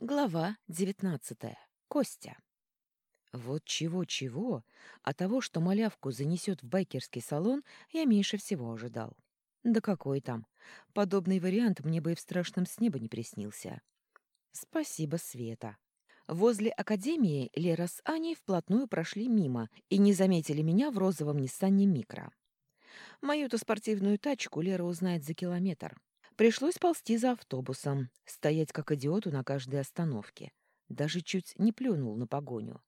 Глава девятнадцатая. Костя. Вот чего-чего, а того, что малявку занесет в байкерский салон, я меньше всего ожидал. Да какой там. Подобный вариант мне бы и в страшном сне бы не приснился. Спасибо, Света. Возле академии Лера с Аней вплотную прошли мимо и не заметили меня в розовом Ниссане Микро. Мою-то спортивную тачку Лера узнает за километр. Пришлось ползти за автобусом, стоять как идиоту на каждой остановке. Даже чуть не плюнул на погоню.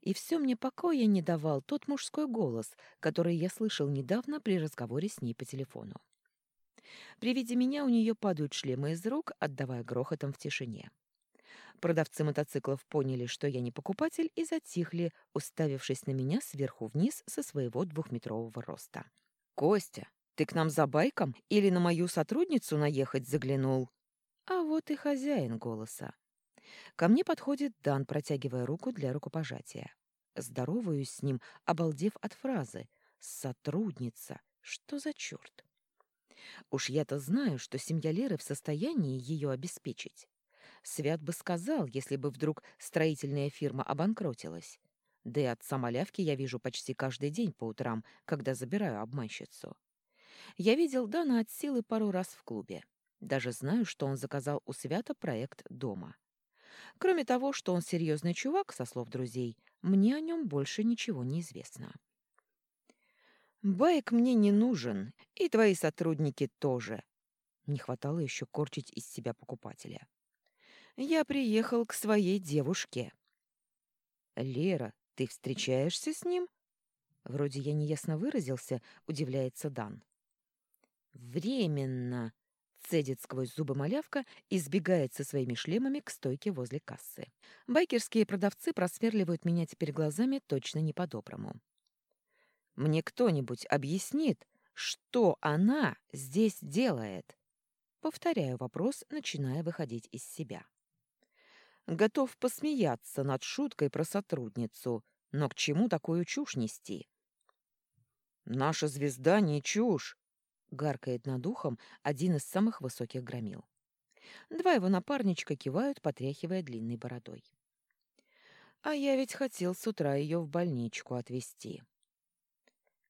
И все мне покоя не давал тот мужской голос, который я слышал недавно при разговоре с ней по телефону. При виде меня у нее падают шлемы из рук, отдавая грохотом в тишине. Продавцы мотоциклов поняли, что я не покупатель, и затихли, уставившись на меня сверху вниз со своего двухметрового роста. «Костя, ты к нам за байком или на мою сотрудницу наехать заглянул? А вот и хозяин голоса. Ко мне подходит Дан, протягивая руку для рукопожатия. Здороваюсь с ним, обалдев от фразы «сотрудница». Что за черт? Уж я-то знаю, что семья Леры в состоянии ее обеспечить. Свят бы сказал, если бы вдруг строительная фирма обанкротилась. Да и отца малявки я вижу почти каждый день по утрам, когда забираю обманщицу. Я видел Дана от силы пару раз в клубе. Даже знаю, что он заказал у Свята проект дома. Кроме того, что он серьезный чувак, со слов друзей, мне о нем больше ничего не известно. «Байк мне не нужен, и твои сотрудники тоже». Не хватало еще корчить из себя покупателя. «Я приехал к своей девушке». «Лера, ты встречаешься с ним?» Вроде я неясно выразился, удивляется Дан. «Временно!» — цедит сквозь зубы малявка и сбегает со своими шлемами к стойке возле кассы. Байкерские продавцы просверливают меня теперь глазами точно не по-доброму. «Мне кто-нибудь объяснит, что она здесь делает?» Повторяю вопрос, начиная выходить из себя. Готов посмеяться над шуткой про сотрудницу, но к чему такую чушь нести? «Наша звезда не чушь!» Гаркает над ухом один из самых высоких громил. Два его напарничка кивают, потряхивая длинной бородой. А я ведь хотел с утра ее в больничку отвезти.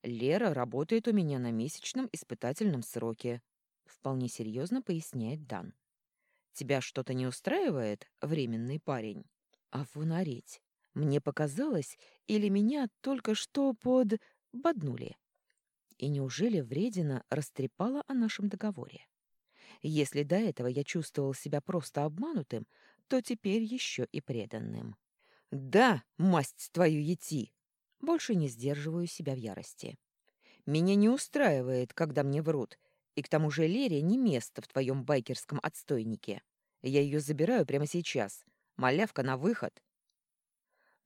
Лера работает у меня на месячном испытательном сроке, вполне серьезно поясняет Дан. Тебя что-то не устраивает, временный парень? А вунареть. Мне показалось, или меня только что под... боднули. И неужели вредина растрепала о нашем договоре? Если до этого я чувствовал себя просто обманутым, то теперь еще и преданным. «Да, масть твою ети!» Больше не сдерживаю себя в ярости. «Меня не устраивает, когда мне врут, и к тому же Лере не место в твоем байкерском отстойнике. Я ее забираю прямо сейчас. Малявка на выход!»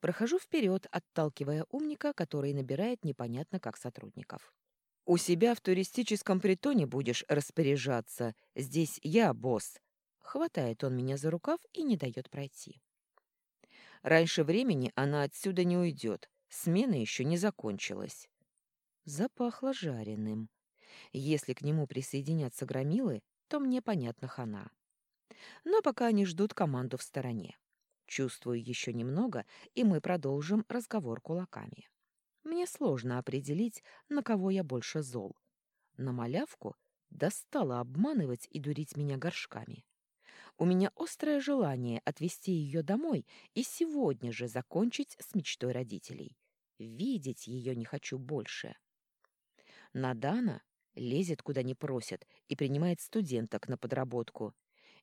Прохожу вперед, отталкивая умника, который набирает непонятно как сотрудников. У себя в туристическом притоне будешь распоряжаться. Здесь я босс. Хватает он меня за рукав и не дает пройти. Раньше времени она отсюда не уйдет. Смена еще не закончилась. Запахло жареным. Если к нему присоединятся громилы, то мне понятно хана. Но пока они ждут команду в стороне. Чувствую еще немного, и мы продолжим разговор кулаками. Мне сложно определить, на кого я больше зол. На малявку достала обманывать и дурить меня горшками. У меня острое желание отвезти ее домой и сегодня же закончить с мечтой родителей. Видеть ее не хочу больше. Надана лезет куда не просят и принимает студенток на подработку.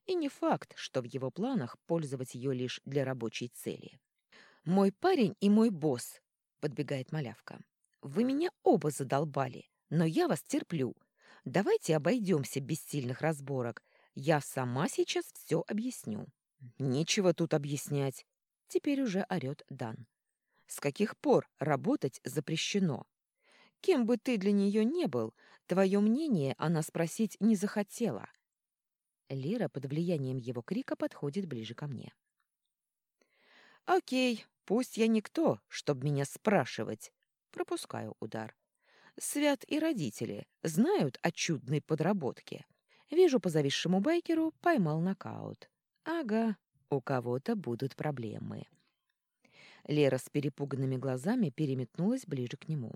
И не факт, что в его планах пользовать ее лишь для рабочей цели. Мой парень и мой босс подбегает малявка. «Вы меня оба задолбали, но я вас терплю. Давайте обойдемся без сильных разборок. Я сама сейчас все объясню». «Нечего тут объяснять», — теперь уже орёт Дан. «С каких пор работать запрещено? Кем бы ты для нее не был, твое мнение она спросить не захотела». Лера под влиянием его крика подходит ближе ко мне. «Окей, Пусть я никто, чтоб меня спрашивать. Пропускаю удар. Свят и родители знают о чудной подработке. Вижу по зависшему байкеру, поймал нокаут. Ага, У кого-то будут проблемы. Лера с перепуганными глазами переметнулась ближе к нему.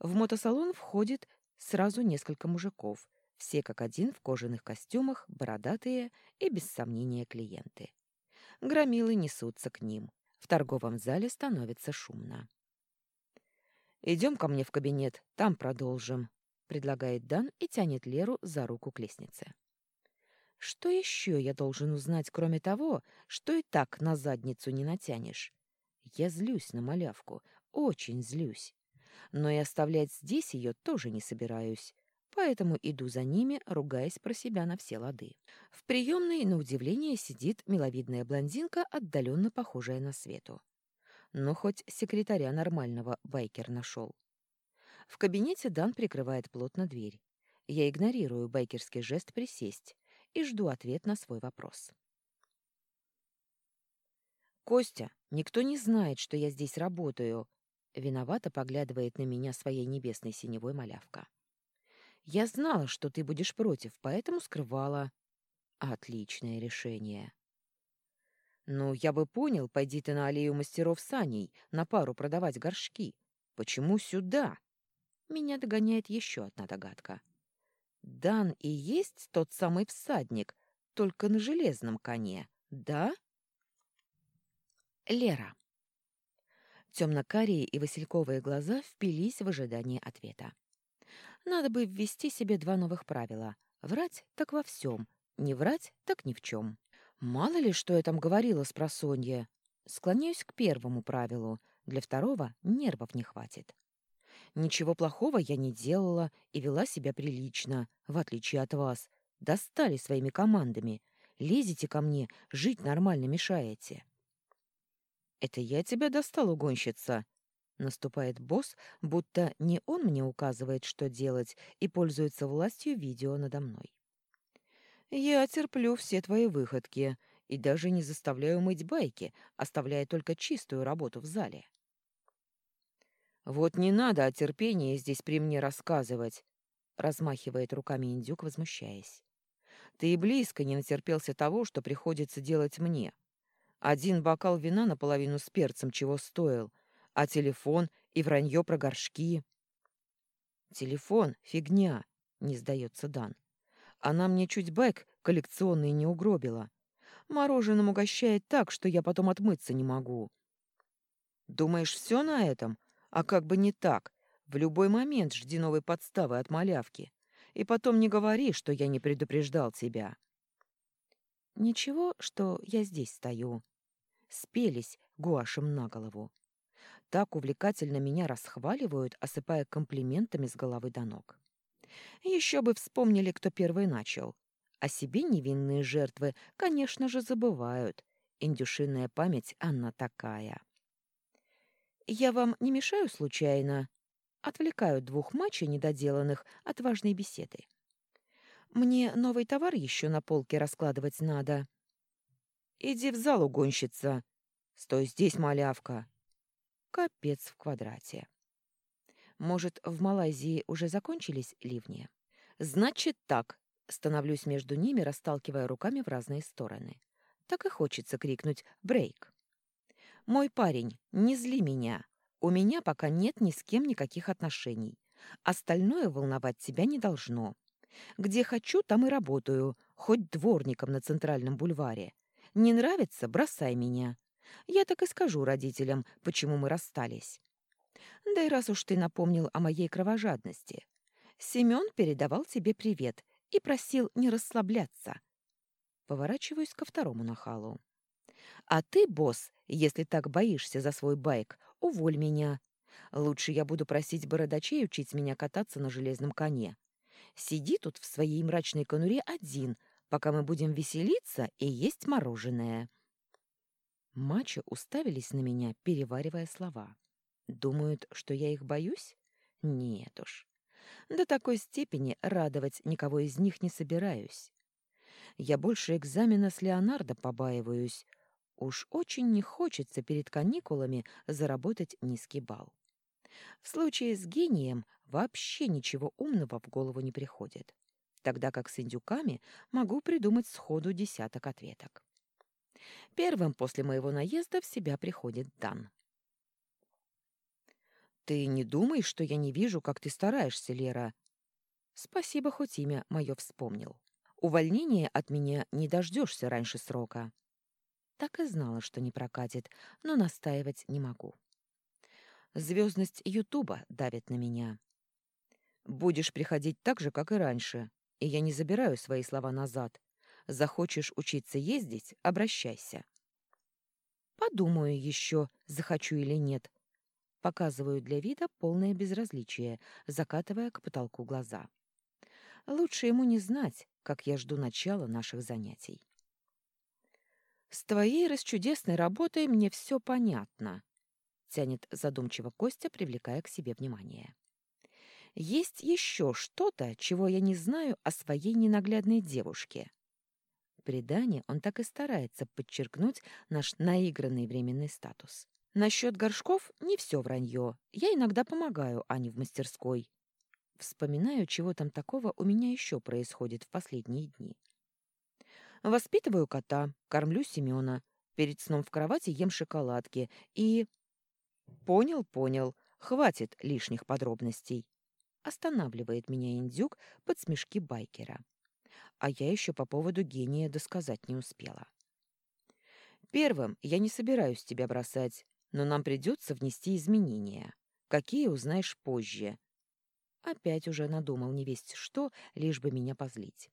В мотосалон входит сразу несколько мужиков, все как один в кожаных костюмах, бородатые и, без сомнения, клиенты. Громилы несутся к ним. В торговом зале становится шумно. «Идем ко мне в кабинет, там продолжим», — предлагает Дан и тянет Леру за руку к лестнице. «Что еще я должен узнать, кроме того, что и так на задницу не натянешь? Я злюсь на малявку, очень злюсь. Но и оставлять здесь ее тоже не собираюсь поэтому иду за ними, ругаясь про себя на все лады. В приемной, на удивление, сидит миловидная блондинка, отдаленно похожая на Свету. Но хоть секретаря нормального байкер нашел. В кабинете Дан прикрывает плотно дверь. Я игнорирую байкерский жест присесть и жду ответ на свой вопрос. «Костя, никто не знает, что я здесь работаю», — виновато поглядывает на меня своей небесной синевой малявка. Я знала, что ты будешь против, поэтому скрывала. Отличное решение. Ну, я бы понял, пойди ты на аллею мастеров саней, на пару продавать горшки. Почему сюда? Меня догоняет еще одна догадка. Дан и есть тот самый всадник, только на железном коне, да? Лера. Темно-карие и васильковые глаза впились в ожидание ответа. Надо бы ввести себе два новых правила. Врать так во всем, не врать так ни в чем. Мало ли, что я там говорила с просонья. Склоняюсь к первому правилу. Для второго нервов не хватит. Ничего плохого я не делала и вела себя прилично, в отличие от вас. Достали своими командами. Лезете ко мне, жить нормально мешаете. «Это я тебя достал, угонщица?» Наступает босс, будто не он мне указывает, что делать, и пользуется властью видео надо мной. Я терплю все твои выходки и даже не заставляю мыть байки, оставляя только чистую работу в зале. «Вот не надо о терпении здесь при мне рассказывать», — размахивает руками индюк, возмущаясь. «Ты и близко не натерпелся того, что приходится делать мне. Один бокал вина наполовину с перцем чего стоил — а телефон и вранье про горшки. Телефон — фигня, не сдается Дан. Она мне чуть байк коллекционный не угробила. Мороженым угощает так, что я потом отмыться не могу. Думаешь, все на этом? А как бы не так. В любой момент жди новой подставы от малявки. И потом не говори, что я не предупреждал тебя. Ничего, что я здесь стою. Спелись гуашем на голову так увлекательно меня расхваливают, осыпая комплиментами с головы до ног. Еще бы вспомнили, кто первый начал. О себе невинные жертвы, конечно же, забывают. Индюшиная память, она такая. «Я вам не мешаю случайно?» Отвлекаю двух матчей недоделанных от важной беседы. «Мне новый товар еще на полке раскладывать надо». «Иди в зал, угонщица!» «Стой здесь, малявка!» Капец в квадрате. Может, в Малайзии уже закончились ливни? Значит так. Становлюсь между ними, расталкивая руками в разные стороны. Так и хочется крикнуть «Брейк!». «Мой парень, не зли меня. У меня пока нет ни с кем никаких отношений. Остальное волновать тебя не должно. Где хочу, там и работаю, хоть дворником на Центральном бульваре. Не нравится — бросай меня. Я так и скажу родителям, почему мы расстались. Да и раз уж ты напомнил о моей кровожадности. Семён передавал тебе привет и просил не расслабляться. Поворачиваюсь ко второму нахалу. А ты, босс, если так боишься за свой байк, уволь меня. Лучше я буду просить бородачей учить меня кататься на железном коне. Сиди тут в своей мрачной конуре один, пока мы будем веселиться и есть мороженое. Мачо уставились на меня, переваривая слова. Думают, что я их боюсь? Нет уж. До такой степени радовать никого из них не собираюсь. Я больше экзамена с Леонардо побаиваюсь. Уж очень не хочется перед каникулами заработать низкий балл. В случае с гением вообще ничего умного в голову не приходит, тогда как с индюками могу придумать сходу десяток ответок. Первым после моего наезда в себя приходит Дан. «Ты не думай, что я не вижу, как ты стараешься, Лера». Спасибо, хоть имя мое вспомнил. Увольнение от меня не дождешься раньше срока. Так и знала, что не прокатит, но настаивать не могу. Звездность Ютуба давит на меня. Будешь приходить так же, как и раньше, и я не забираю свои слова назад. Захочешь учиться ездить — обращайся. Подумаю еще, захочу или нет. Показываю для вида полное безразличие, закатывая к потолку глаза. Лучше ему не знать, как я жду начала наших занятий. «С твоей расчудесной работой мне все понятно», — тянет задумчиво Костя, привлекая к себе внимание. «Есть еще что-то, чего я не знаю о своей ненаглядной девушке». Предании он так и старается подчеркнуть наш наигранный временный статус. Насчет горшков не все вранье. Я иногда помогаю Ане в мастерской. Вспоминаю, чего там такого у меня еще происходит в последние дни. Воспитываю кота, кормлю Семена. Перед сном в кровати ем шоколадки и... Понял, понял. Хватит лишних подробностей. Останавливает меня индюк под смешки байкера. А я еще по поводу гения досказать не успела. Первым я не собираюсь тебя бросать но нам придется внести изменения. Какие узнаешь позже. Опять уже надумал не весть что, лишь бы меня позлить.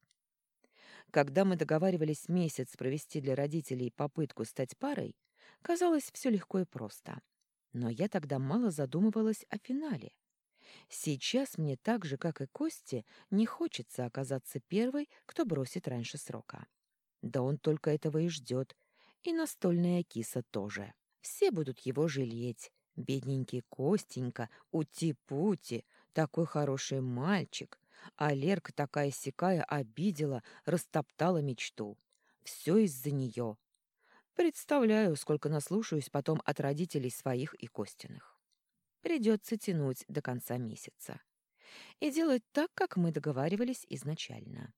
Когда мы договаривались месяц провести для родителей попытку стать парой, казалось все легко и просто. Но я тогда мало задумывалась о финале. Сейчас мне так же, как и Косте, не хочется оказаться первой, кто бросит раньше срока. Да он только этого и ждет. И настольная киса тоже. Все будут его жалеть. Бедненький Костенька, ути-пути, такой хороший мальчик. А Лерка такая-сякая обидела, растоптала мечту. Все из-за нее. Представляю, сколько наслушаюсь потом от родителей своих и Костиных. Придется тянуть до конца месяца. И делать так, как мы договаривались изначально.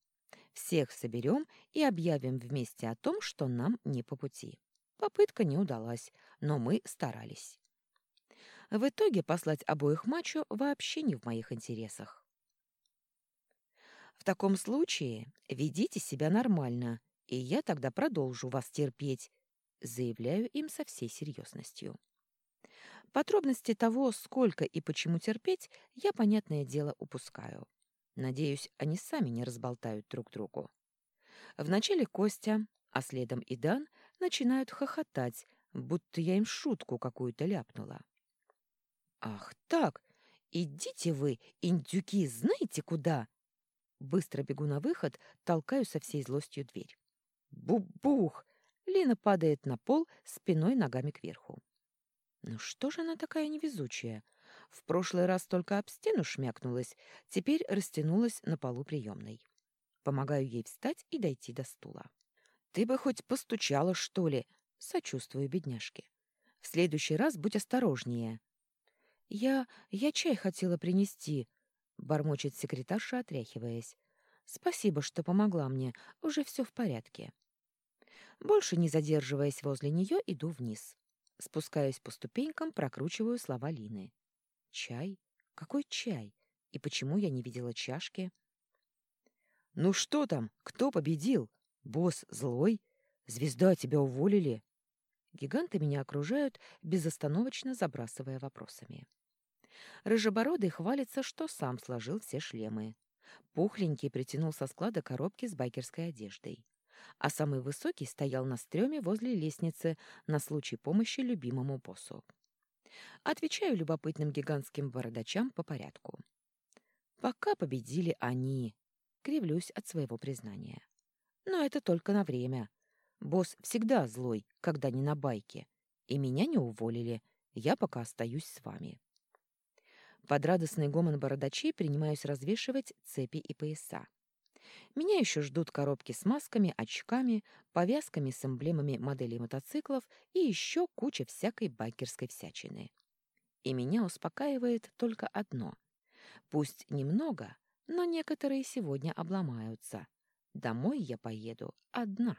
Всех соберем и объявим вместе о том, что нам не по пути. Попытка не удалась, но мы старались. В итоге послать обоих мачо вообще не в моих интересах. В таком случае ведите себя нормально, и я тогда продолжу вас терпеть, заявляю им со всей серьезностью. Подробности того, сколько и почему терпеть, я, понятное дело, упускаю. Надеюсь, они сами не разболтают друг другу. Вначале Костя, а следом и Дан начинают хохотать, будто я им шутку какую-то ляпнула. «Ах так! Идите вы, индюки, знаете куда?» Быстро бегу на выход, толкаю со всей злостью дверь. Бу-бух! Лина падает на пол спиной ногами кверху. Ну что же она такая невезучая? В прошлый раз только об стену шмякнулась, теперь растянулась на полу приемной. Помогаю ей встать и дойти до стула. Ты бы хоть постучала, что ли? Сочувствую бедняжке. В следующий раз будь осторожнее. Я... я чай хотела принести, бормочет секретарша, отряхиваясь. Спасибо, что помогла мне. Уже все в порядке. Больше не задерживаясь возле нее, иду вниз. Спускаюсь по ступенькам, прокручиваю слова Лины. Чай? Какой чай? И почему я не видела чашки? «Ну что там? Кто победил?» Босс злой? Звезда, тебя уволили?» Гиганты меня окружают, безостановочно забрасывая вопросами. Рыжебородый хвалится, что сам сложил все шлемы. Пухленький притянул со склада коробки с байкерской одеждой. А самый высокий стоял на стреме возле лестницы на случай помощи любимому боссу. Отвечаю любопытным гигантским бородачам по порядку. Пока победили они. Кривлюсь от своего признания. Но это только на время. Босс всегда злой, когда не на байке. И меня не уволили. Я пока остаюсь с вами. Под радостный гомон бородачей принимаюсь развешивать цепи и пояса. Меня еще ждут коробки с масками, очками, повязками с эмблемами моделей мотоциклов и еще куча всякой байкерской всячины. И меня успокаивает только одно. Пусть немного, но некоторые сегодня обломаются. Домой я поеду одна.